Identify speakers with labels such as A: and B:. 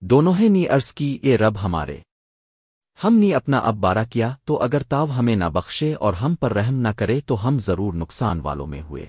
A: دونوں نے عرض کی، اے رب ہمارے، ہم نے اپنا اب بارہ کیا، تو اگر تاو ہمیں نہ بخشے اور ہم پر رحم نہ کرے، تو ہم ضرور نقصان والوں میں ہوئے۔